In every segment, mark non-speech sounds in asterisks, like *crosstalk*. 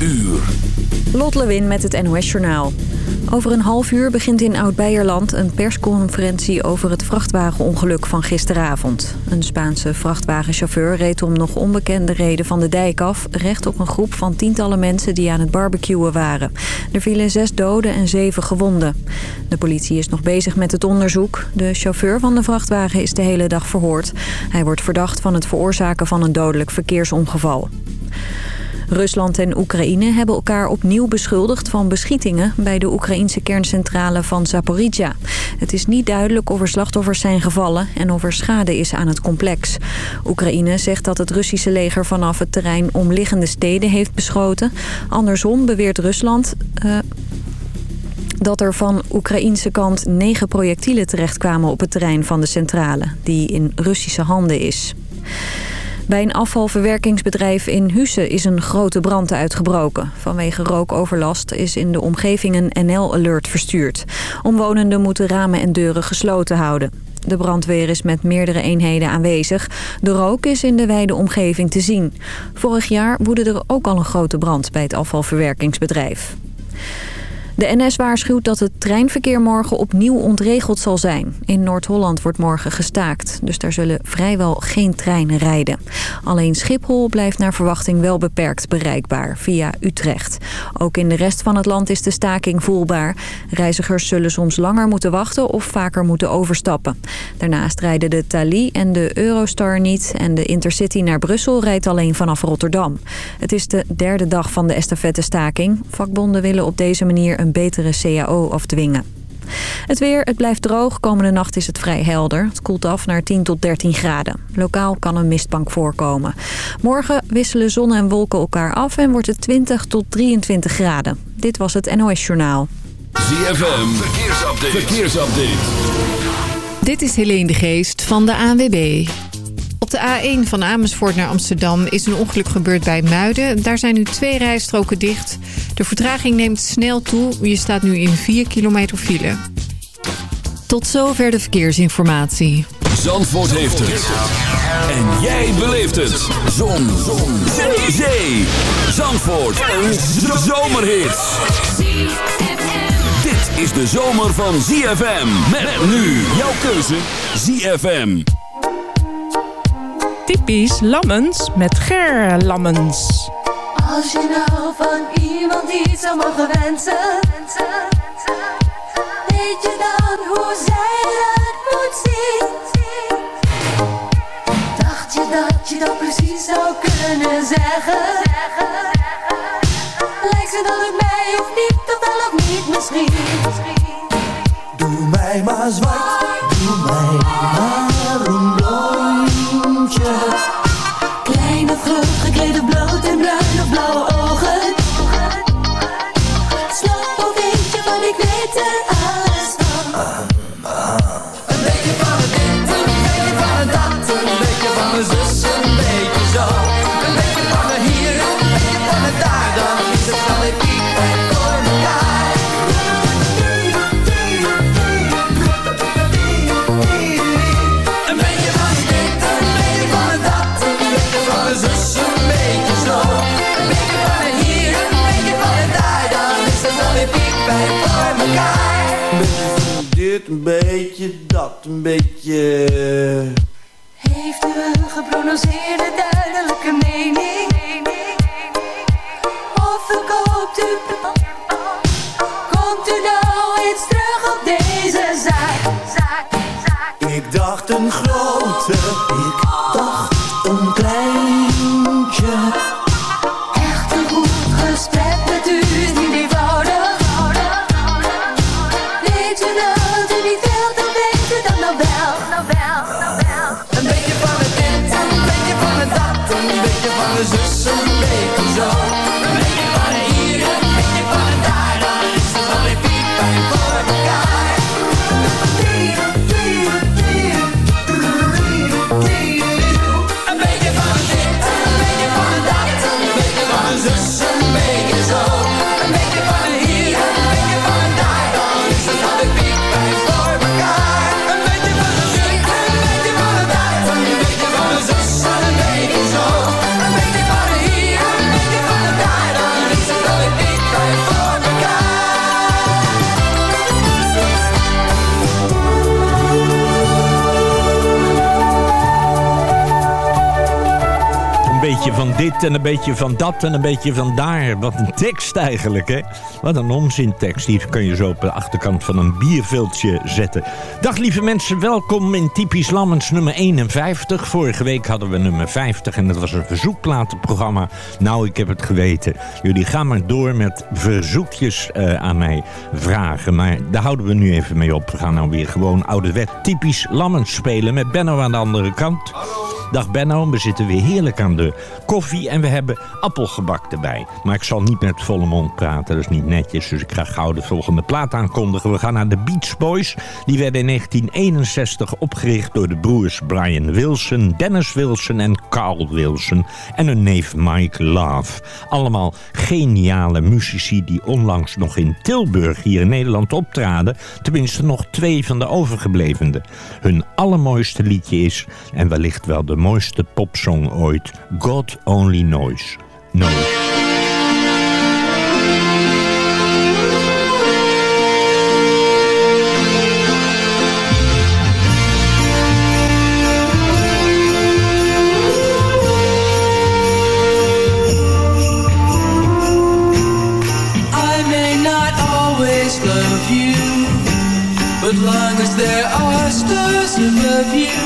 uur. Lewin met het NOS Journaal. Over een half uur begint in Oud-Beierland een persconferentie over het vrachtwagenongeluk van gisteravond. Een Spaanse vrachtwagenchauffeur reed om nog onbekende reden van de dijk af... recht op een groep van tientallen mensen die aan het barbecuen waren. Er vielen zes doden en zeven gewonden. De politie is nog bezig met het onderzoek. De chauffeur van de vrachtwagen is de hele dag verhoord. Hij wordt verdacht van het veroorzaken van een dodelijk verkeersongeval. Rusland en Oekraïne hebben elkaar opnieuw beschuldigd van beschietingen bij de Oekraïnse kerncentrale van Zaporizhia. Het is niet duidelijk of er slachtoffers zijn gevallen en of er schade is aan het complex. Oekraïne zegt dat het Russische leger vanaf het terrein omliggende steden heeft beschoten. Andersom beweert Rusland... Uh, dat er van Oekraïense kant negen projectielen terechtkwamen op het terrein van de centrale, die in Russische handen is. Bij een afvalverwerkingsbedrijf in Husse is een grote brand uitgebroken. Vanwege rookoverlast is in de omgeving een NL-alert verstuurd. Omwonenden moeten ramen en deuren gesloten houden. De brandweer is met meerdere eenheden aanwezig. De rook is in de wijde omgeving te zien. Vorig jaar woedde er ook al een grote brand bij het afvalverwerkingsbedrijf. De NS waarschuwt dat het treinverkeer morgen opnieuw ontregeld zal zijn. In Noord-Holland wordt morgen gestaakt, dus daar zullen vrijwel geen treinen rijden. Alleen Schiphol blijft naar verwachting wel beperkt bereikbaar via Utrecht. Ook in de rest van het land is de staking voelbaar. Reizigers zullen soms langer moeten wachten of vaker moeten overstappen. Daarnaast rijden de Thalys en de Eurostar niet en de Intercity naar Brussel rijdt alleen vanaf Rotterdam. Het is de derde dag van de estafette-staking. Vakbonden willen op deze manier een betere CAO afdwingen. Het weer, het blijft droog. Komende nacht is het vrij helder. Het koelt af naar 10 tot 13 graden. Lokaal kan een mistbank voorkomen. Morgen wisselen zon en wolken elkaar af en wordt het 20 tot 23 graden. Dit was het NOS Journaal. ZFM, verkeersupdate. verkeersupdate. Dit is Helene de Geest van de ANWB. Op de A1 van Amersfoort naar Amsterdam is een ongeluk gebeurd bij Muiden. Daar zijn nu twee rijstroken dicht. De vertraging neemt snel toe. Je staat nu in 4 kilometer file. Tot zover de verkeersinformatie. Zandvoort heeft het. En jij beleeft het. Zon. Zon. Zee. Zee. Zandvoort. Een zomerhit. Dit is de zomer van ZFM. Met nu jouw keuze ZFM. Typisch Lammens met Ger Lammens. Als je nou van iemand iets zou mogen wensen, weet je dan hoe zij het moet zien? Dacht je dat je dat precies zou kunnen zeggen? Lijkt ze dan op mij of niet, of wel of niet misschien? Doe mij maar zwart, doe mij maar blondje. Klein of groot, geklede bloot een beetje... en een beetje van dat en een beetje van daar. Wat een tekst eigenlijk, hè? Wat een onzintekst. Die kun je zo op de achterkant van een bierviltje zetten. Dag lieve mensen, welkom in Typisch Lammens nummer 51. Vorige week hadden we nummer 50 en dat was een verzoekplatenprogramma. Nou, ik heb het geweten. Jullie gaan maar door met verzoekjes uh, aan mij vragen. Maar daar houden we nu even mee op. We gaan nou weer gewoon ouderwet typisch Lammens spelen met Benno aan de andere kant. Dag Benno, we zitten weer heerlijk aan de koffie en we hebben appelgebak erbij. Maar ik zal niet met volle mond praten, dat is niet netjes. Dus ik ga gauw de volgende plaat aankondigen. We gaan naar de Beach Boys. Die werden in 1961 opgericht door de broers Brian Wilson, Dennis Wilson en Carl Wilson. En hun neef Mike Love. Allemaal geniale muzici die onlangs nog in Tilburg hier in Nederland optraden. Tenminste nog twee van de overgeblevenen. Hun allermooiste liedje is, en wellicht wel de mooiste popsong ooit, God Only not always love you,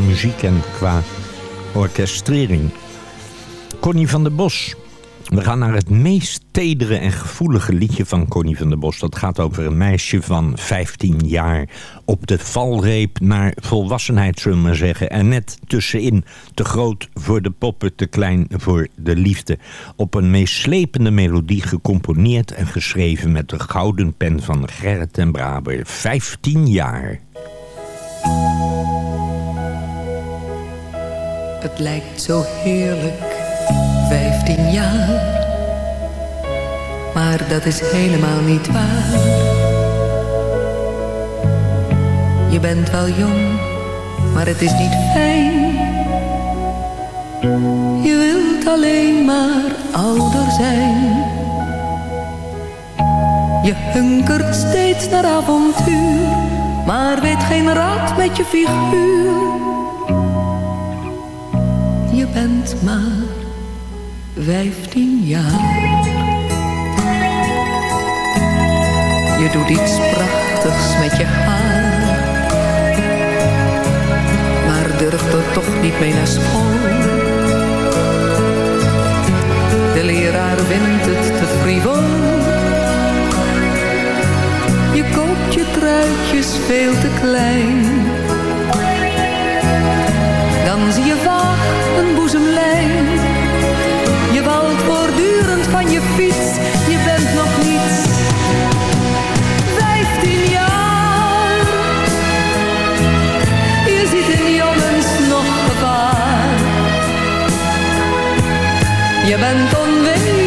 Muziek en qua orkestrering. Connie van der Bos. We gaan naar het meest tedere en gevoelige liedje van Connie van der Bos. Dat gaat over een meisje van 15 jaar op de valreep naar volwassenheid, zullen we maar zeggen. En net tussenin, te groot voor de poppen, te klein voor de liefde. Op een meeslepende melodie gecomponeerd en geschreven met de gouden pen van Gerrit en Braber. 15 jaar. Het lijkt zo heerlijk, 15 jaar. Maar dat is helemaal niet waar. Je bent wel jong, maar het is niet fijn. Je wilt alleen maar ouder zijn. Je hunkert steeds naar avontuur, maar weet geen raad met je figuur. Bent maar 15 jaar. Je doet iets prachtigs met je haar. Maar de toch niet mee naar school. De leraar vindt het te frivol. Je koopt je truitjes veel te klein. Dan zie je je fiets. Je bent nog niets. Vijftien jaar. Je ziet in jongens nog gevaar. Je bent onwezenlijk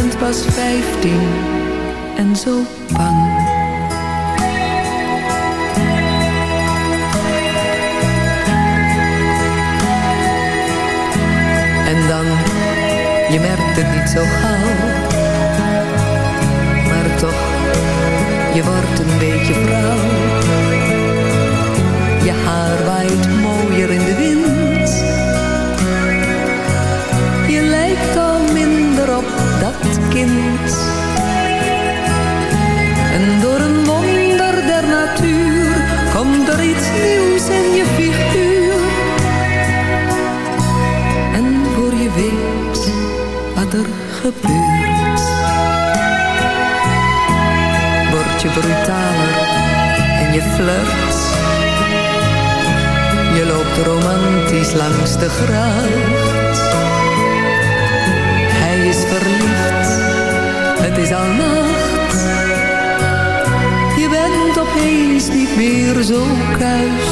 bent pas vijftien en zo bang. En dan, je merkt het niet zo gauw. Maar toch, je wordt een beetje vrouw. En door een wonder der natuur komt er iets nieuws in je figuur. En voor je weet wat er gebeurt. Word je brutaler en je flirt. Je loopt romantisch langs de gracht. Hij is verliefd, het is al nacht. Je bent opeens niet meer zo kuis.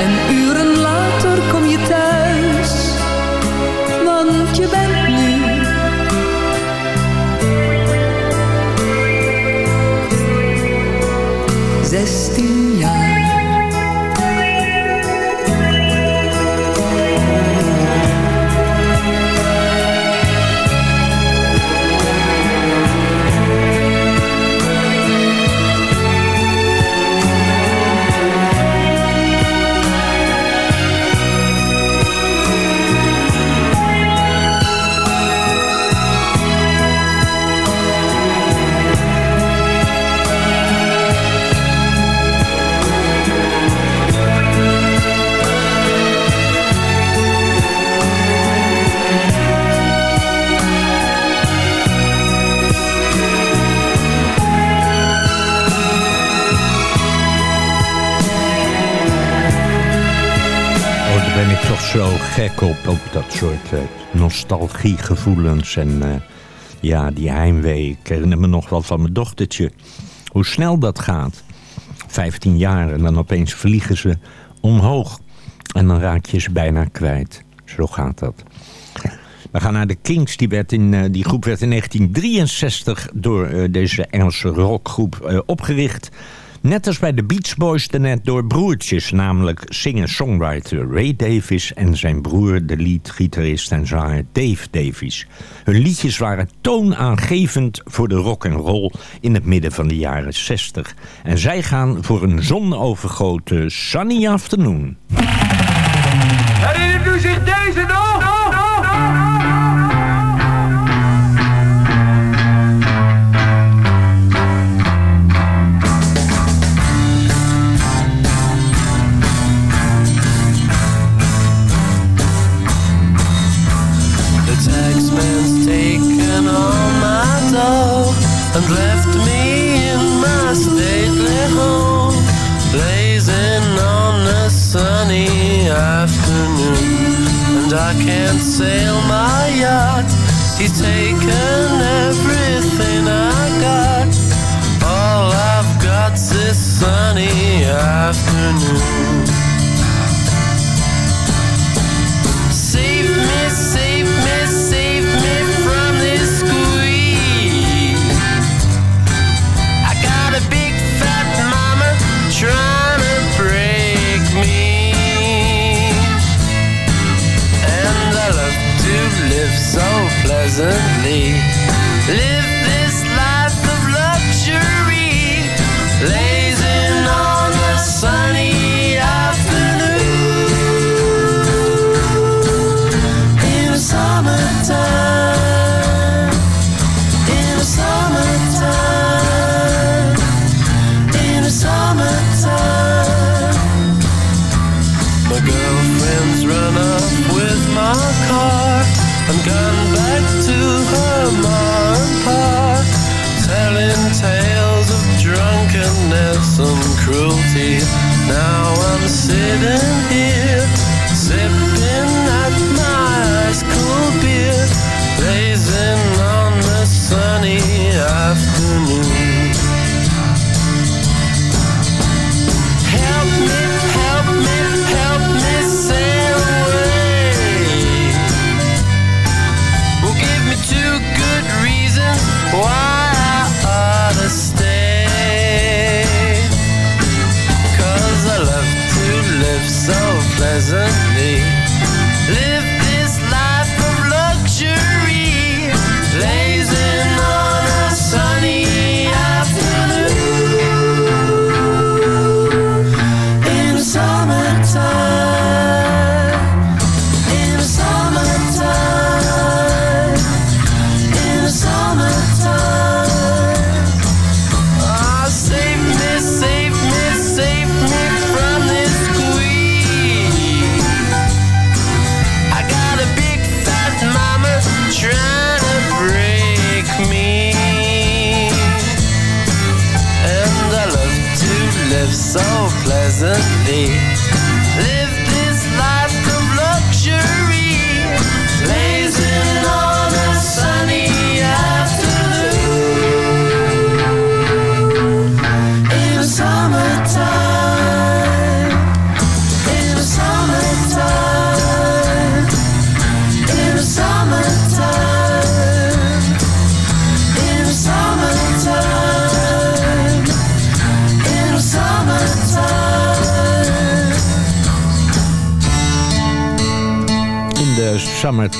En uren later kom je thuis, want je bent nu zestien jaar. Zo gek op, dat soort eh, nostalgiegevoelens en eh, ja, die heimwee. Ik herinner me nog wel van mijn dochtertje. Hoe snel dat gaat. 15 jaar en dan opeens vliegen ze omhoog. En dan raak je ze bijna kwijt. Zo gaat dat. We gaan naar de Kings. Die, werd in, eh, die groep werd in 1963 door deze Engelse rockgroep opgericht. Net als bij de Beach Boys daarnet door broertjes. Namelijk singer-songwriter Ray Davies en zijn broer, de lead-gitarist en zanger Dave Davies. Hun liedjes waren toonaangevend voor de rock and roll in het midden van de jaren 60. En zij gaan voor een zonovergoten sunny afternoon. Herinnert u zich deze nog?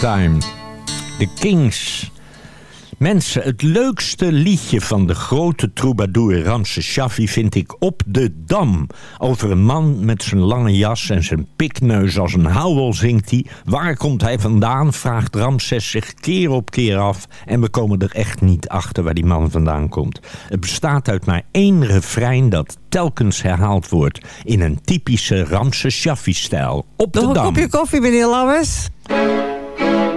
The Kings. Mensen, het leukste liedje van de grote troubadour Ramses Shaffi vind ik Op de Dam. Over een man met zijn lange jas en zijn pikneus als een houwel zingt hij. Waar komt hij vandaan, vraagt Ramses zich keer op keer af. En we komen er echt niet achter waar die man vandaan komt. Het bestaat uit maar één refrein dat telkens herhaald wordt... in een typische Ramses Shaffi-stijl. Op de Nog een Dam. kopje koffie, meneer Lammers? Op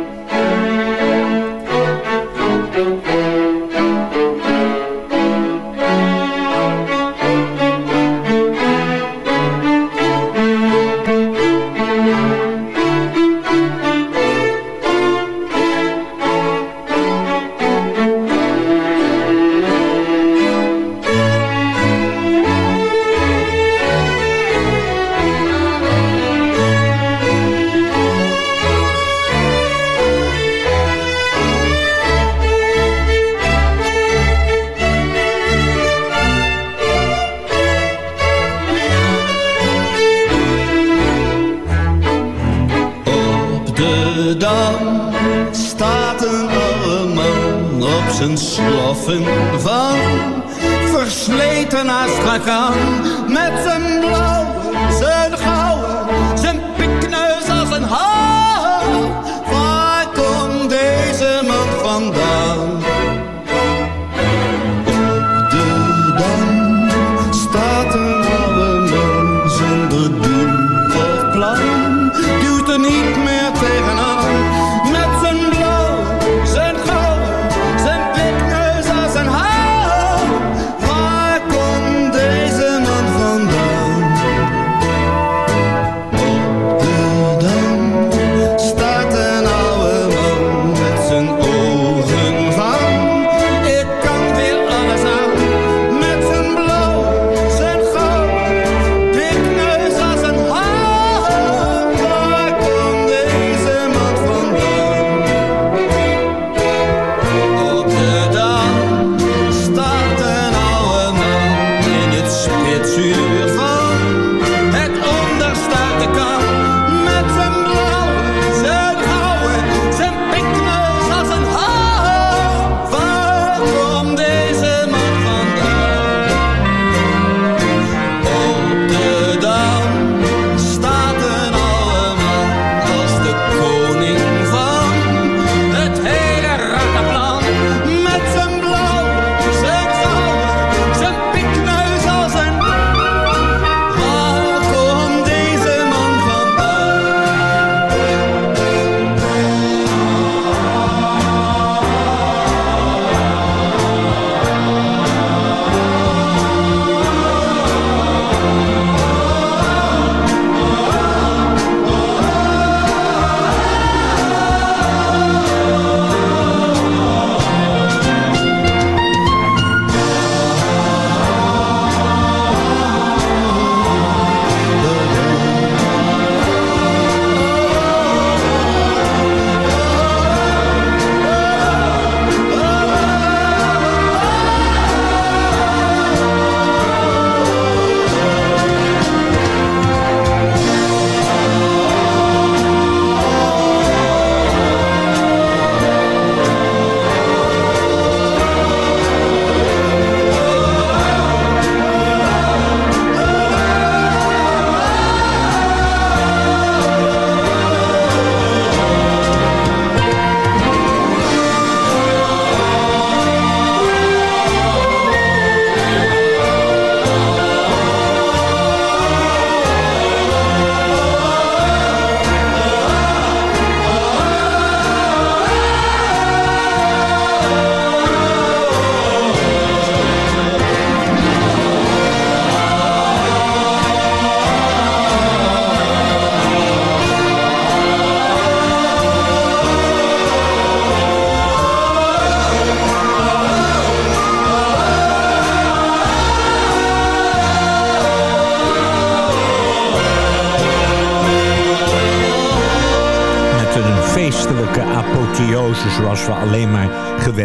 dam staat een oude man op zijn sloffen van versleten Astrakhan. Met zijn blauwe,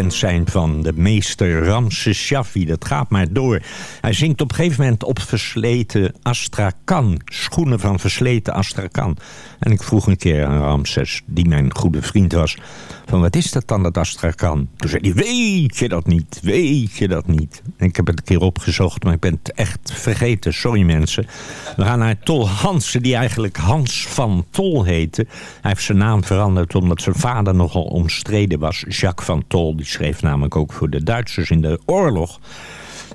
gewend zijn van de meester Ramses Shaffi. Dat gaat maar door. Hij zingt op een gegeven moment op versleten Astrakhan. Schoenen van versleten Astrakhan. En ik vroeg een keer aan Ramses, die mijn goede vriend was... van wat is dat dan, dat Astrakhan? Toen zei hij, weet je dat niet, weet je dat niet. En ik heb het een keer opgezocht, maar ik ben het echt vergeten. Sorry mensen. We gaan naar Tol Hansen, die eigenlijk Hans van Tol heette. Hij heeft zijn naam veranderd omdat zijn vader nogal omstreden was. Jacques van Tol, die schreef namelijk ook voor de Duitsers in de oorlog.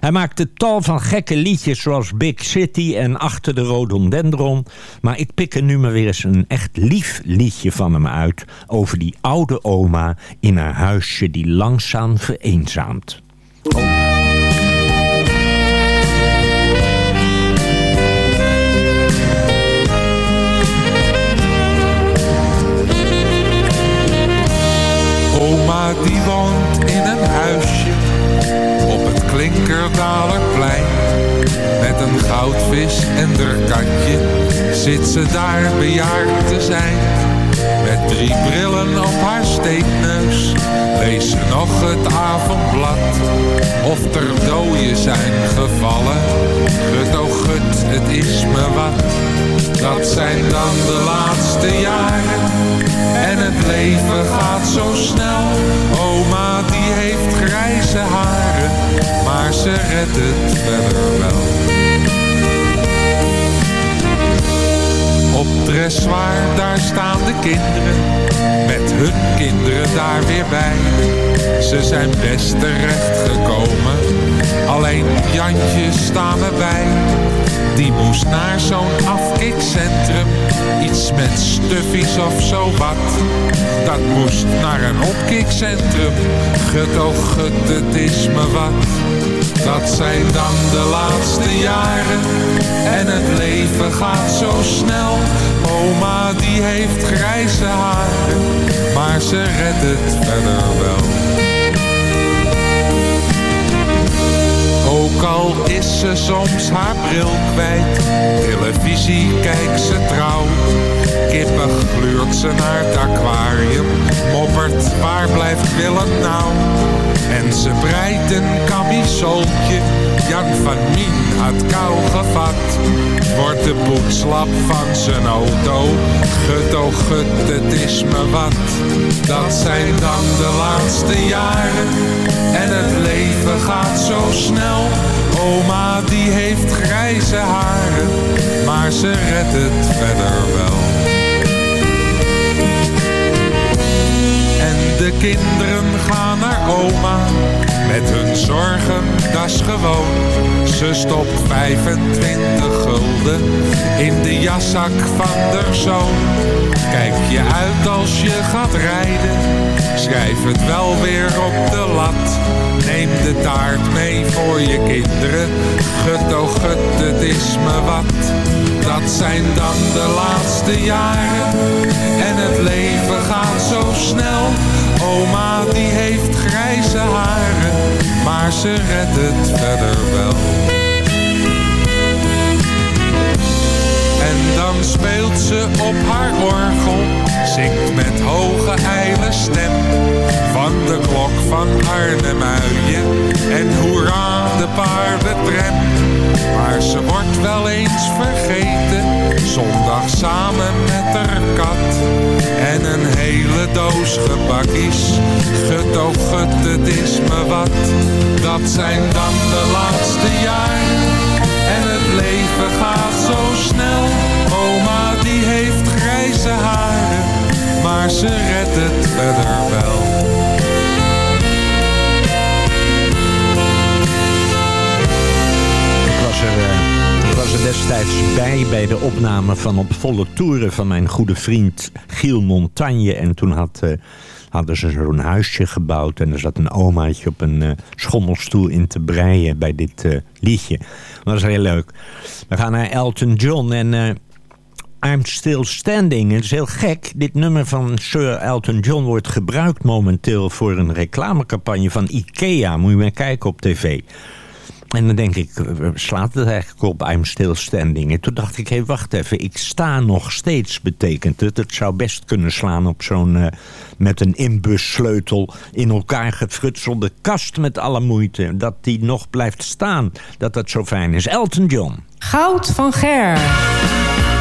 Hij maakte tal van gekke liedjes zoals Big City en Achter de Rhododendron. Maar ik pik er nu maar weer eens een echt lief liedje van hem uit... over die oude oma in haar huisje die langzaam vereenzaamt. Oma die woont Klinkerdalerplein. Met een goudvis en der katje zit ze daar bejaard te zijn. Met drie brillen op haar steekneus leest ze nog het avondblad. Of er dooien zijn gevallen, gut oh gut, het is me wat. Dat zijn dan de laatste jaren en het leven gaat zo snel. Oma die heeft grijze haren, maar ze redt het verder wel. Op dressoir, daar staan de kinderen, met hun kinderen daar weer bij. Ze zijn best terecht gekomen, alleen Jantje staan erbij. Die moest naar zo'n afkikcentrum, iets met stuffies of zo wat. Dat moest naar een opkikcentrum, gut oh gut, het is me wat. Dat zijn dan de laatste jaren en het leven gaat zo snel. Oma die heeft grijze haren, maar ze redt het verder wel. Ook al is ze soms haar bril kwijt, televisie kijkt ze trouw. Kippig gluurt ze naar het aquarium, moppert waar blijft Willem nou? En ze breidt een camisoltje, Jan van Mien had kou gevat. Wordt de boekslap van zijn auto, gut oh gut, het is me wat. Dat zijn dan de laatste jaren en het leven gaat zo snel. Oma die heeft grijze haren, maar ze redt het verder wel. De kinderen gaan naar oma, met hun zorgen, dat is gewoon. Ze stopt 25 gulden in de jaszak van der zoon. Kijk je uit als je gaat rijden, schrijf het wel weer op de lat. Neem de taart mee voor je kinderen, gut oh gut, het is me wat. Dat zijn dan de laatste jaren en het leven gaat zo snel. Oma die heeft grijze haren, maar ze redt het verder wel. En dan speelt ze op haar orgel, zingt met hoge ijle stem. Van de klok van Arnhemuien en hoera de paardentram. Maar ze wordt wel eens vergeten, zondag samen met haar kat. En een hele doos oh gut, het is me wat. Dat zijn dan de laatste jaren en het leven gaat zo snel. Oma die heeft grijze haren, maar ze redt het verder wel. Ik was er, ik was er destijds bij bij de opname van op volle toeren van mijn goede vriend Giel Montagne. En toen had, eh, hadden ze zo'n huisje gebouwd en er zat een omaatje op een eh, schommelstoel in te breien bij dit eh, liedje. Dat was heel leuk. We gaan naar Elton John en I'm Still Standing. Het is heel gek. Dit nummer van Sir Elton John wordt gebruikt momenteel voor een reclamecampagne van Ikea. Moet je maar kijken op tv. En dan denk ik, eh, slaat het eigenlijk op I'm still standing? En toen dacht ik, hé, wacht even, ik sta nog steeds, betekent het. Het zou best kunnen slaan op zo'n, eh, met een inbussleutel... in elkaar gefrutselde kast met alle moeite. Dat die nog blijft staan, dat dat zo fijn is. Elton John. Goud van Ger.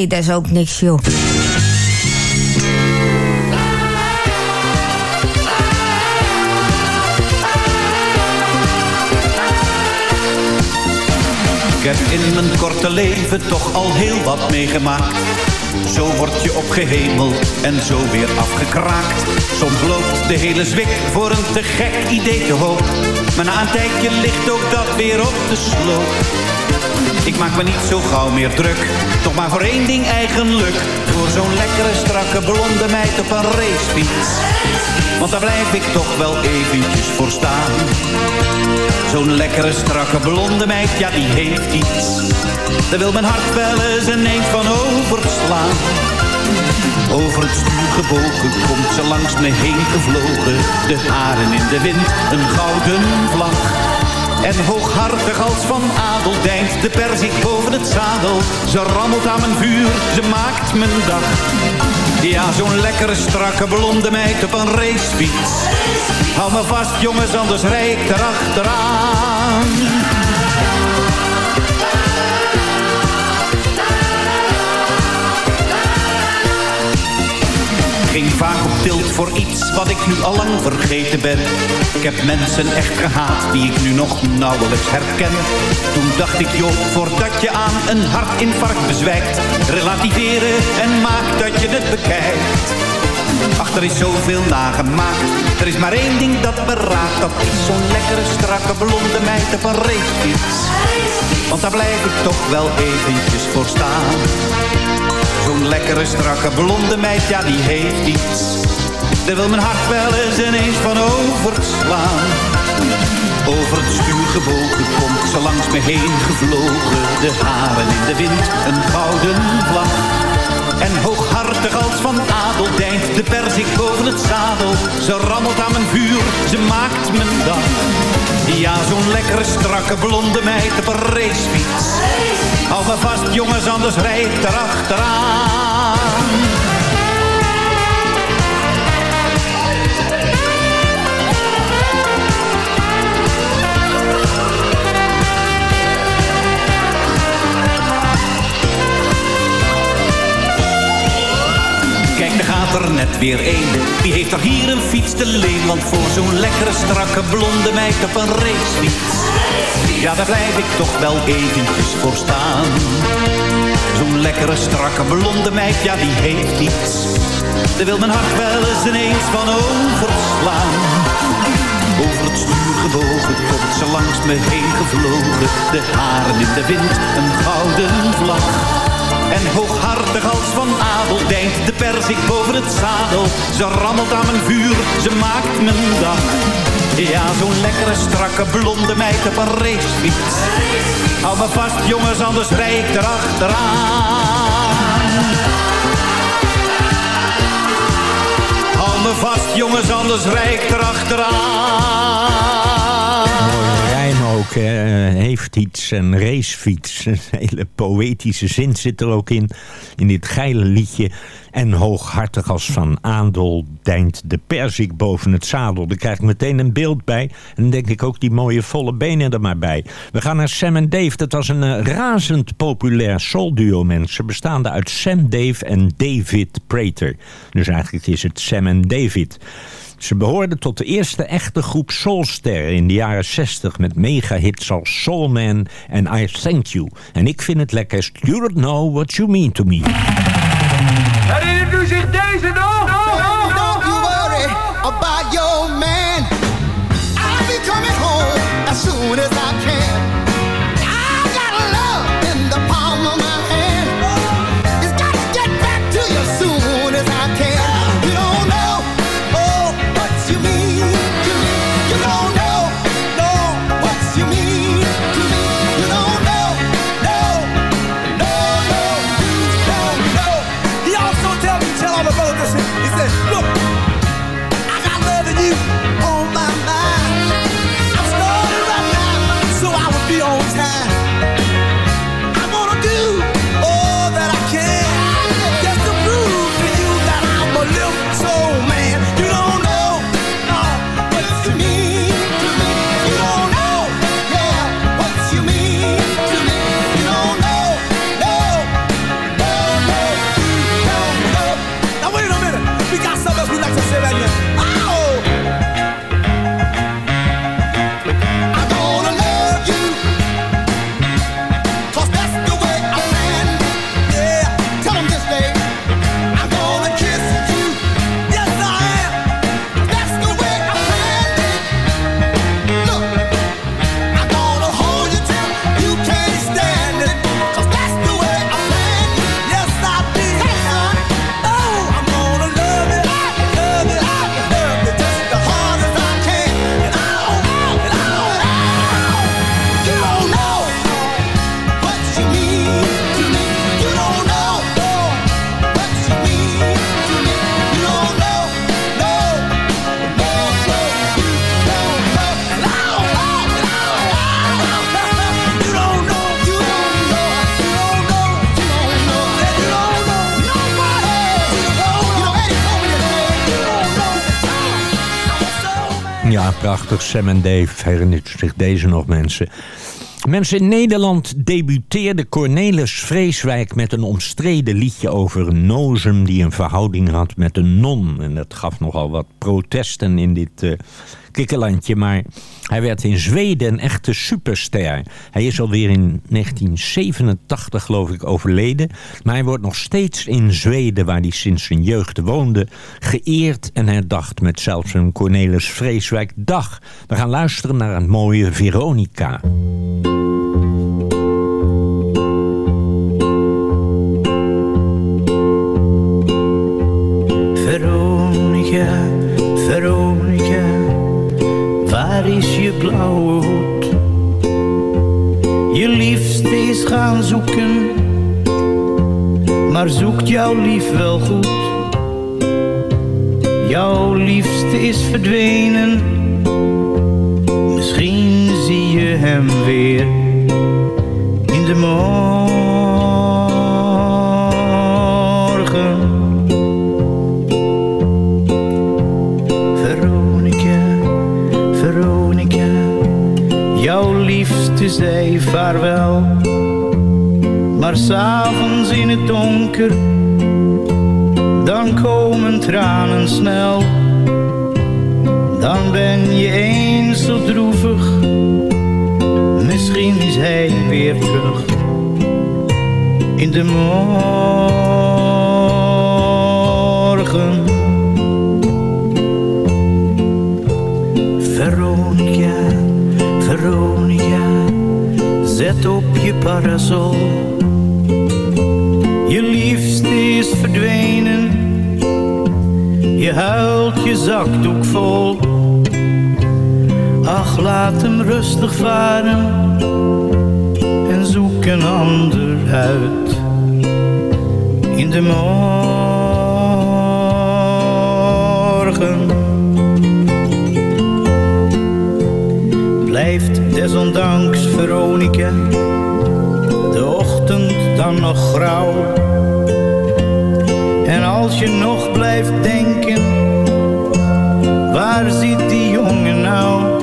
Nee, dat is ook niks, joh. Ik heb in mijn korte leven toch al heel wat meegemaakt. Zo word je opgehemeld en zo weer afgekraakt. Soms loopt de hele zwik voor een te gek idee te hoog. Maar na een tijdje ligt ook dat weer op de sloop. Ik maak me niet zo gauw meer druk, toch maar voor één ding eigenlijk. Voor zo'n lekkere strakke blonde meid op een racefiets. Want daar blijf ik toch wel eventjes voor staan. Zo'n lekkere strakke blonde meid, ja die heeft iets. Daar wil mijn hart wel eens ineens van overslaan. Over het stuur gebogen komt ze langs me heen gevlogen. De haren in de wind, een gouden vlag. En hooghartig als van adel deint de perzik boven het zadel. Ze rammelt aan mijn vuur, ze maakt mijn dag. Ja, zo'n lekkere strakke blonde meid op een racefiets. Hou me vast jongens, anders rijd ik erachteraan. Ging vaak op tilt voor iets wat ik nu al lang vergeten ben. Ik heb mensen echt gehaat die ik nu nog nauwelijks herken. Toen dacht ik, joh, voordat je aan een hartinfarct bezwijkt. Relativeren en maak dat je het bekijkt. Ach, er is zoveel nagemaakt. Er is maar één ding dat me raakt. Dat is zo'n lekkere, strakke, blonde meid op een racefiets. Want daar blijf ik toch wel eventjes voor staan. Zo'n lekkere, strakke, blonde meid, ja die heeft iets. Daar wil mijn hart wel eens ineens van overslaan. Over het stuur gebogen komt ze langs me heen gevlogen. De haren in de wind, een gouden vlag. En hooghartig als van adel deint de perzik boven het zadel. Ze rammelt aan mijn vuur, ze maakt mijn dag. Ja, zo'n lekkere strakke blonde meid op een racefiets. Hou vast jongens, anders rijd ik erachteraan. Gaat er net weer één. Wie heeft er hier een fiets te leen? Want voor zo'n lekkere, strakke, blonde meid op een racefiets. Ja, daar blijf ik toch wel eventjes voor staan. Zo'n lekkere, strakke, blonde meid, ja, die heeft iets. Daar wil mijn hart wel eens ineens van overslaan. Over het stuur gebogen komt ze langs me heen gevlogen. De haren in de wind, een gouden vlag. Hooghartig als van adel deint de persik boven het zadel. Ze rammelt aan mijn vuur, ze maakt mijn dag. Ja, zo'n lekkere strakke blonde meid op een racefiets. Hou me vast jongens, anders rijd ik erachteraan. Hou me vast jongens, anders rijd ik erachteraan. Hè. Eh, heeft iets, een racefiets. *laughs* Een hele poëtische zin zit er ook in, in dit geile liedje. En hooghartig als van aandel deint de perzik boven het zadel. Daar krijg ik meteen een beeld bij. En dan denk ik ook die mooie volle benen er maar bij. We gaan naar Sam en Dave. Dat was een eh, razend populair soulduo mensen. Bestaande uit Sam Dave en David Prater. Dus eigenlijk is het Sam en David. Ze behoorden tot de eerste echte groep soulsterren in de jaren 60 met megahits als Soul Man en I Thank You. En ik vind het lekkerst You Don't Know What You Mean To Me. Herinnert u zich deze nog? Don't you worry about your man. I'll be coming home as soon as Sam en Dave herinnert zich deze nog mensen. Mensen in Nederland debuteerde Cornelis Vreeswijk met een omstreden liedje over een nozem die een verhouding had met een non. En dat gaf nogal wat protesten in dit uh, kikkerlandje, maar hij werd in Zweden een echte superster. Hij is alweer in 1987 geloof ik overleden, maar hij wordt nog steeds in Zweden, waar hij sinds zijn jeugd woonde, geëerd en herdacht met zelfs een Cornelis Vreeswijk dag. We gaan luisteren naar een mooie Veronica. Gaan zoeken, maar zoekt jouw lief wel goed? Jouw liefste is verdwenen, misschien zie je hem weer in de morgen. Veronica, Veronica, jouw liefste zei vaarwel. Maar s'avonds in het donker, dan komen tranen snel. Dan ben je eens zo droevig, misschien is hij weer terug. In de morgen. Veronica, Veronica, zet op je parasol. Je liefste is verdwenen, je huilt je zakdoek vol. Ach, laat hem rustig varen en zoek een ander uit. In de morgen. blijft desondanks Veronica nog grauw. En als je nog blijft denken, waar zit die jongen nou?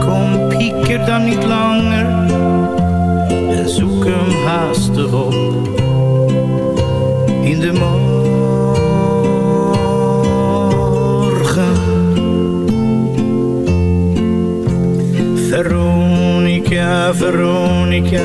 Kom pieker dan niet langer en zoek hem haastig op in de morgen. Veronica, Veronica,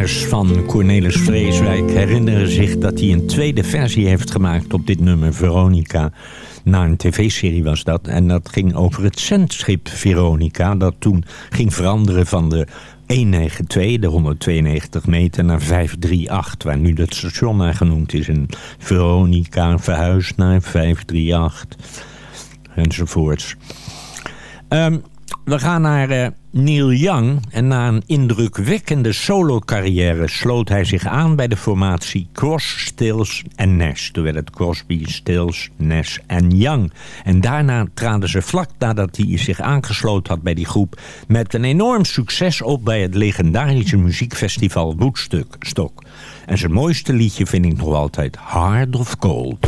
Van Cornelis Vreeswijk herinneren zich dat hij een tweede versie heeft gemaakt op dit nummer Veronica. Na een tv-serie was dat. En dat ging over het zendschip Veronica. Dat toen ging veranderen van de 192, de 192 meter, naar 538. Waar nu het station naar genoemd is. En Veronica verhuisd naar 538. Enzovoorts. Um, we gaan naar uh, Neil Young en na een indrukwekkende solo-carrière sloot hij zich aan bij de formatie Cross, Stills en Nash. Toen werd het Crosby, Stills, Nash en Young. En daarna traden ze vlak nadat hij zich aangesloten had bij die groep met een enorm succes op bij het legendarische muziekfestival Woodstock. En zijn mooiste liedje vind ik nog altijd Hard of Cold.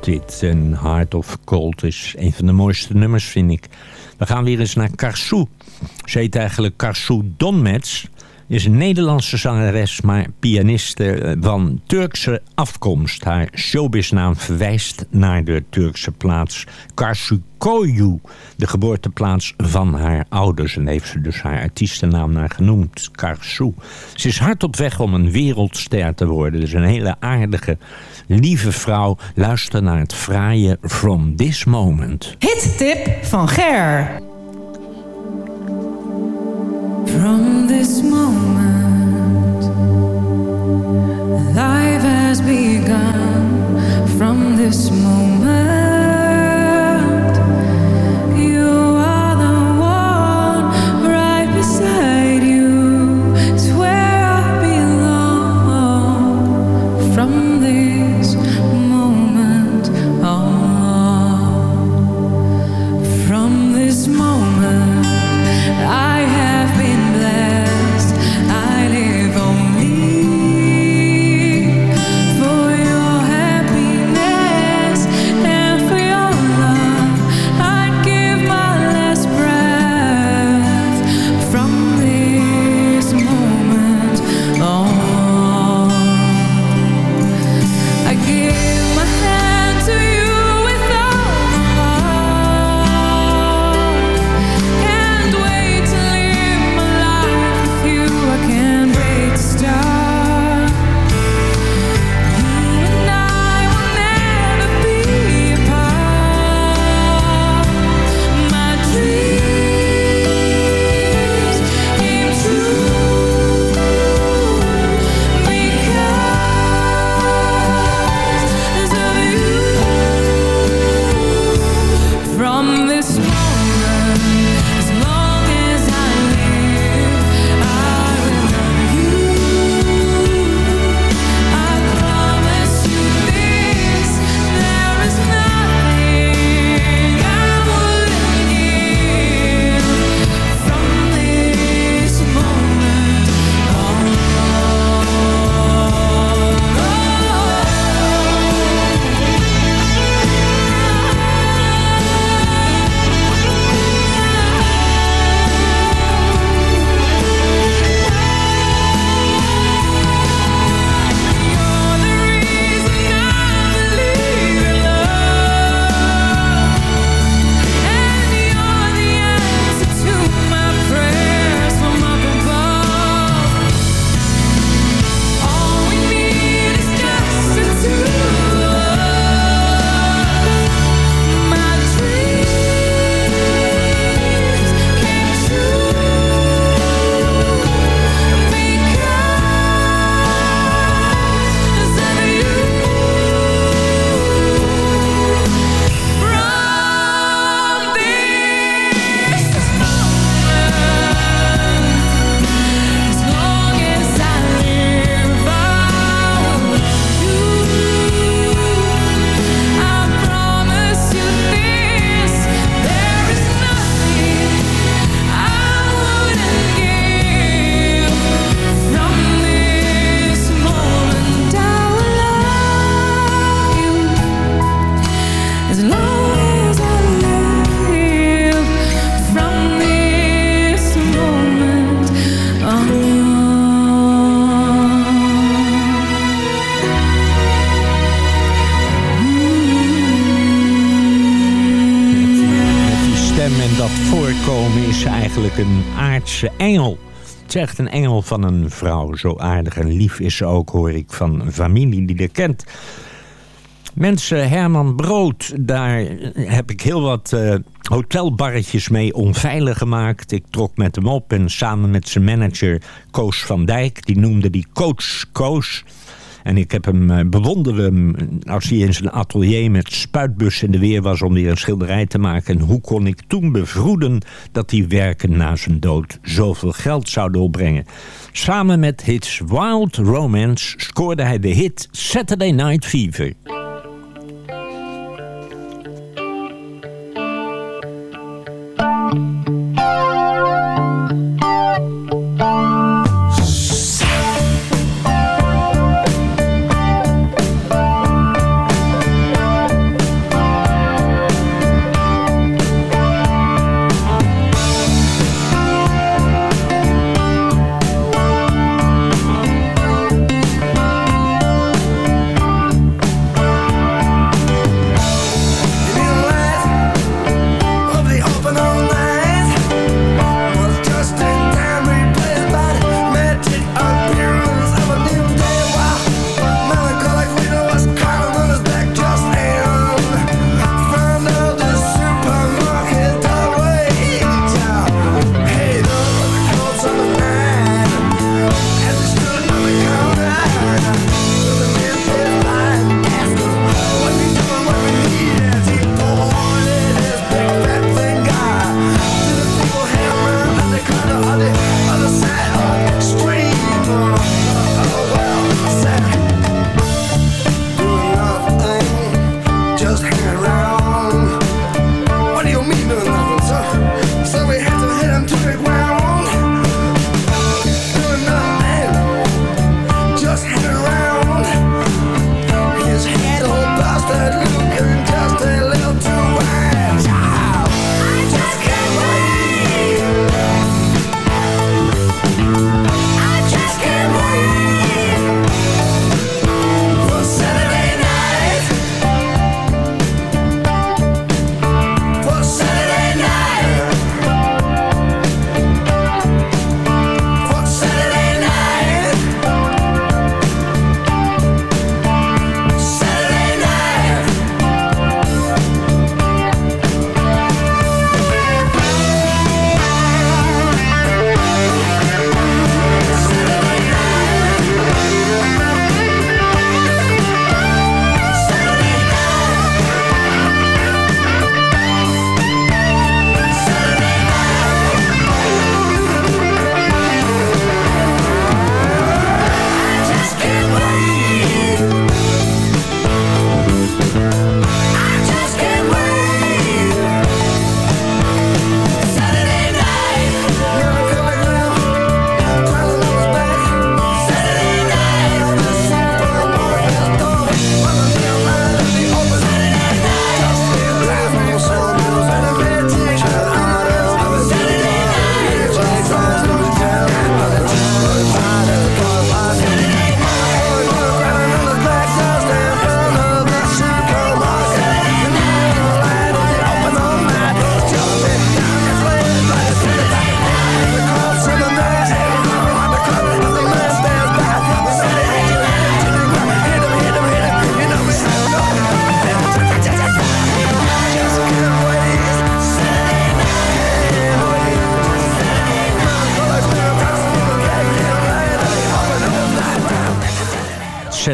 Dit. En Heart of Cold is een van de mooiste nummers, vind ik. We gaan weer eens naar Karsu. Ze heet eigenlijk Karsu Donmets. Is een Nederlandse zangeres, maar pianiste eh, van Turkse afkomst. Haar showbiznaam verwijst naar de Turkse plaats Karsukoyu, de geboorteplaats van haar ouders. En heeft ze dus haar artiestennaam naar genoemd, Karsu. Ze is hard op weg om een wereldster te worden. Dus een hele aardige, lieve vrouw. Luister naar het fraaie From This Moment. Hittip van Ger. From this moment, Het is echt een engel van een vrouw. Zo aardig en lief is ze ook, hoor ik van een familie die er kent. Mensen, Herman Brood, daar heb ik heel wat eh, hotelbarretjes mee onveilig gemaakt. Ik trok met hem op en samen met zijn manager Koos van Dijk... die noemde die Coach Koos... En ik heb hem eh, bewonderen als hij in zijn atelier met spuitbus in de weer was om weer een schilderij te maken. En hoe kon ik toen bevroeden dat die werken na zijn dood zoveel geld zouden opbrengen. Samen met hits Wild Romance scoorde hij de hit Saturday Night Fever.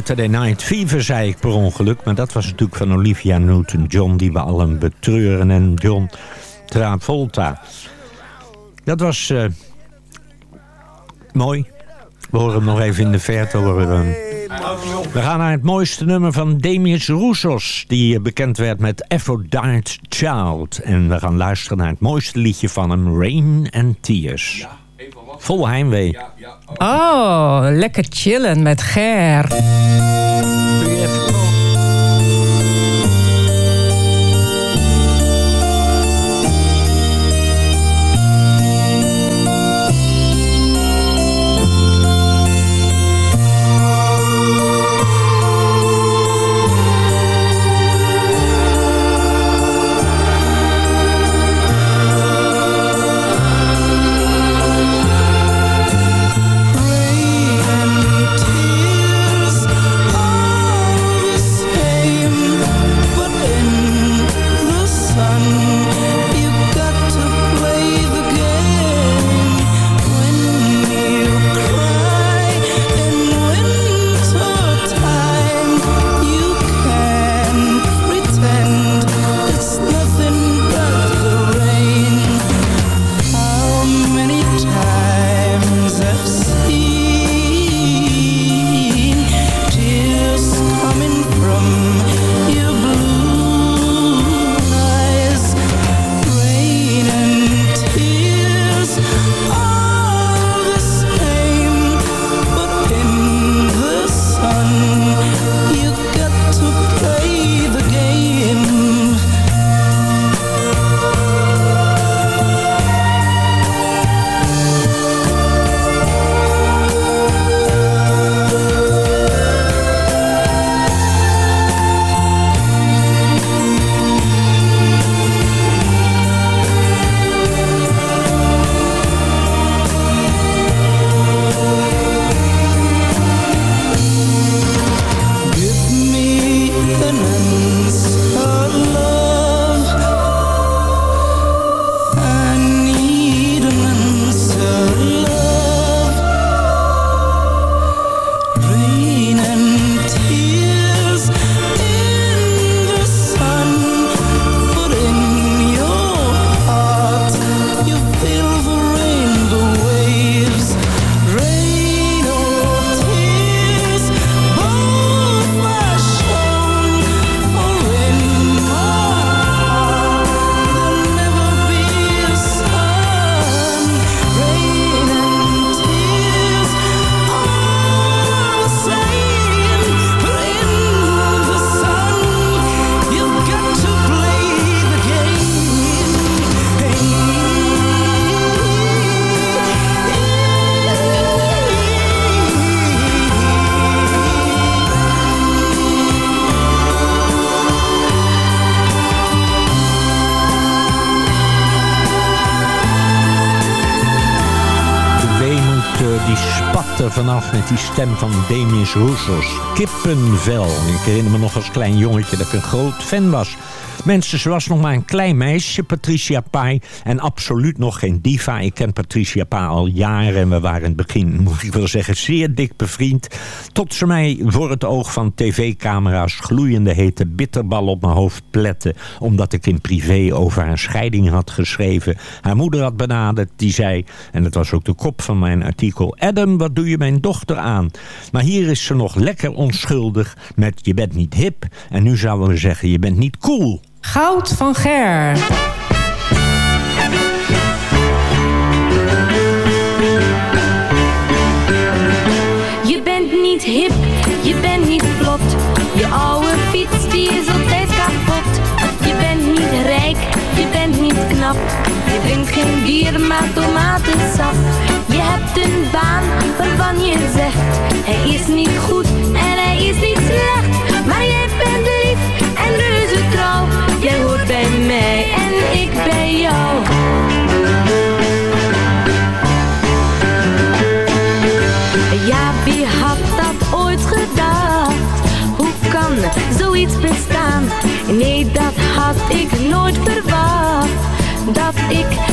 Saturday Night Fever, zei ik per ongeluk. Maar dat was natuurlijk van Olivia Newton-John... die we allen betreuren. En John Travolta. Dat was eh, mooi. We horen hem nog even in de verte. We, gaan naar het mooiste nummer van Demius Roussos... die eh, bekend werd met Aphrodite Child. En we gaan luisteren naar het mooiste liedje van hem... Rain and Tears. Vol heimwee. Oh, lekker chillen met Ger. Van Demis Roussos. Kippenvel. Ik herinner me nog als klein jongetje dat ik een groot fan was. Mensen, ze was nog maar een klein meisje, Patricia Pai. En absoluut nog geen diva. Ik ken Patricia Pai al jaren en we waren in het begin, moet ik wel zeggen, zeer dik bevriend. Tot ze mij voor het oog van tv-camera's gloeiende hete bitterbal op mijn hoofd plette. Omdat ik in privé over haar scheiding had geschreven. Haar moeder had benaderd, die zei, en dat was ook de kop van mijn artikel... Adam, wat doe je mijn dochter aan? Maar hier is ze nog lekker onschuldig met je bent niet hip. En nu zouden we zeggen, je bent niet cool. Goud van Ger. Je hebt een baan waarvan je zegt: Hij is niet goed en hij is niet slecht. Maar jij bent lief en reuze trouw. Jij hoort bij mij en ik bij jou. Ja, wie had dat ooit gedacht? Hoe kan zoiets bestaan? Nee, dat had ik nooit verwacht. Dat ik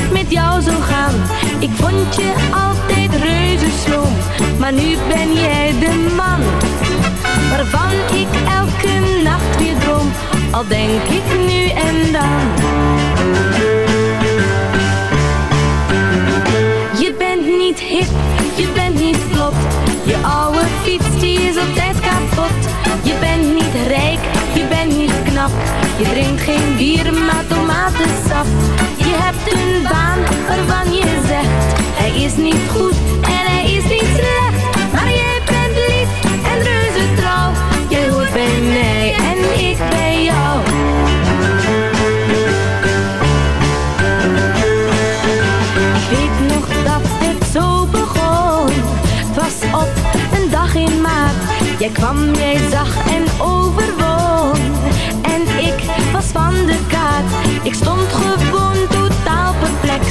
vond je altijd reuze sloom. Maar nu ben jij de man. Waarvan ik elke nacht weer droom. Al denk ik nu en dan. Je bent niet hip, je bent niet vlot. Je oude fiets die is altijd kapot. Je bent niet rijk, je bent niet knap. Je drinkt geen bier, maar tomatensap. Je hebt een baan waarvan je zegt: Hij is niet goed en hij is niet slecht. Maar jij bent lief en reuze trouw. Jij hoort bij mij en ik bij jou. Ik weet nog dat het zo begon. Het was op een dag in maart. Jij kwam, jij zag en overwon. Ik stond gewoon totaal perplex.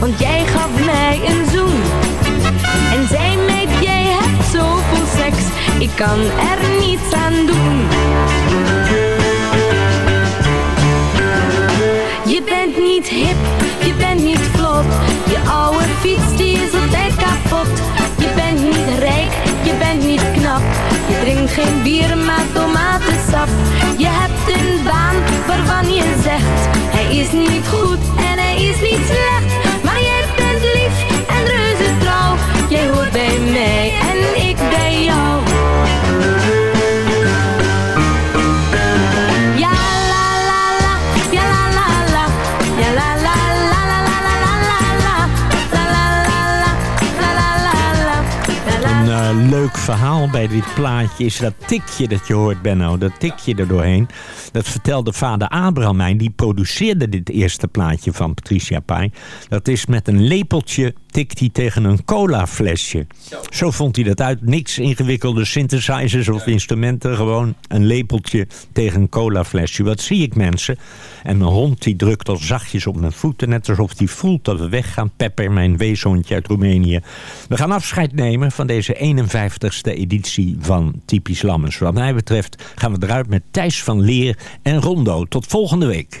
Want jij gaf mij een zoen. En zei mij, jij hebt zoveel seks. Ik kan er niets aan doen. is niet goed en hij is niet slecht. Maar jij bent lief en reuze trouw. Jij hoort bij mij en ik ben jou. leuk verhaal bij dit plaatje is dat tikje dat je hoort, Benno. Dat tikje er doorheen. Dat vertelde vader Abraham mij. Die produceerde dit eerste plaatje van Patricia Pai. Dat is met een lepeltje tikt hij tegen een colaflesje. Zo vond hij dat uit. Niks ingewikkelde synthesizers of instrumenten. Gewoon een lepeltje tegen een colaflesje. Wat zie ik mensen? En mijn hond die drukt al zachtjes op mijn voeten. Net alsof hij voelt dat we weggaan. Pepper, mijn weeshondje uit Roemenië. We gaan afscheid nemen van deze 51ste editie van Typisch Lammens. Wat mij betreft gaan we eruit met Thijs van Leer en Rondo. Tot volgende week.